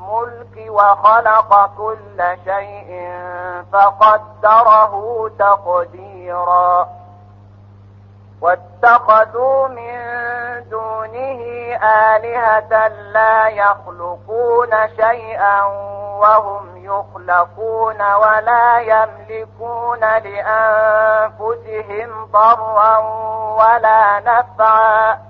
الملك وخلق كل شيء فقدره تقديرا. واتخذوا من دونه آلهة لا يخلقون شيئا وهم يخلقون ولا يملكون لأنفسهم ضرا ولا نفعا.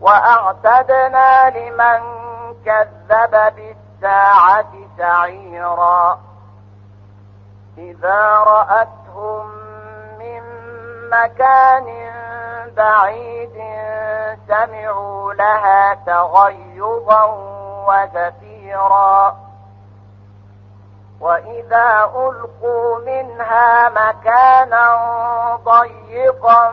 وأعتدنا لمن كذب بالساعة سعيرا. إذا رأتهم مكان بعيد سمعوا لها تغيظا وزفيرا. وإذا ألقوا منها مكانا ضيقا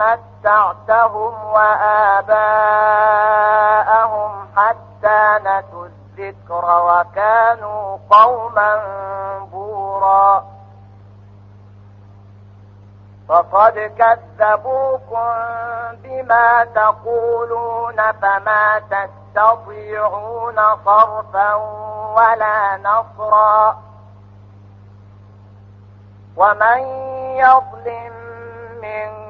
متعتهم وآباءهم حتى نتوا الذكر وكانوا قوما بورا. فقد كذبوكم بما تقولون فما تستطيعون صرفا ولا نصرا. ومن يظلم منكم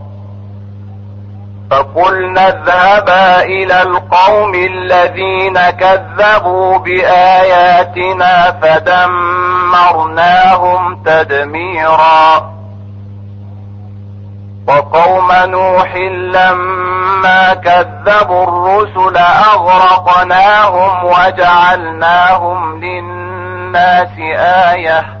فقلنا اذهبا إلى القوم الذين كذبوا بآياتنا فدمرناهم تدميرا. وقوم نوح لما كذبوا الرسل أغرقناهم وجعلناهم للناس آية.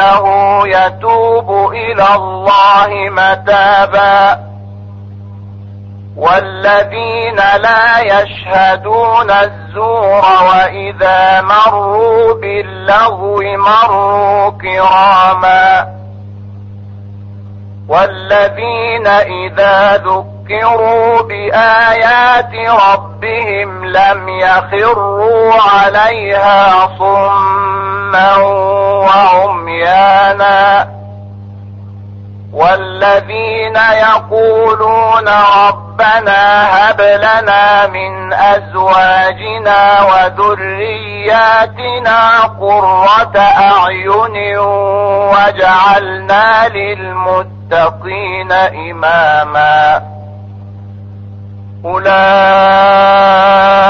إنه يتوب إلى الله متابا. والذين لا يشهدون الزور وإذا مروا باللغو مروا كراما. والذين إذا ذكروا بآيات ربهم لم يخروا عليها صما وعميانا والذين يقولون ربنا هب لنا من أزواجنا وذرياتنا قرة أعين وجعلنا للمتقين إماما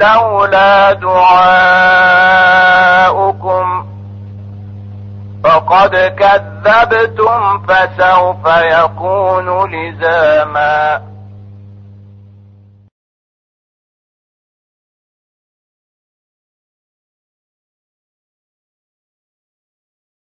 لولا دعاؤكم فقد كذبتم فسوف يكون لزاما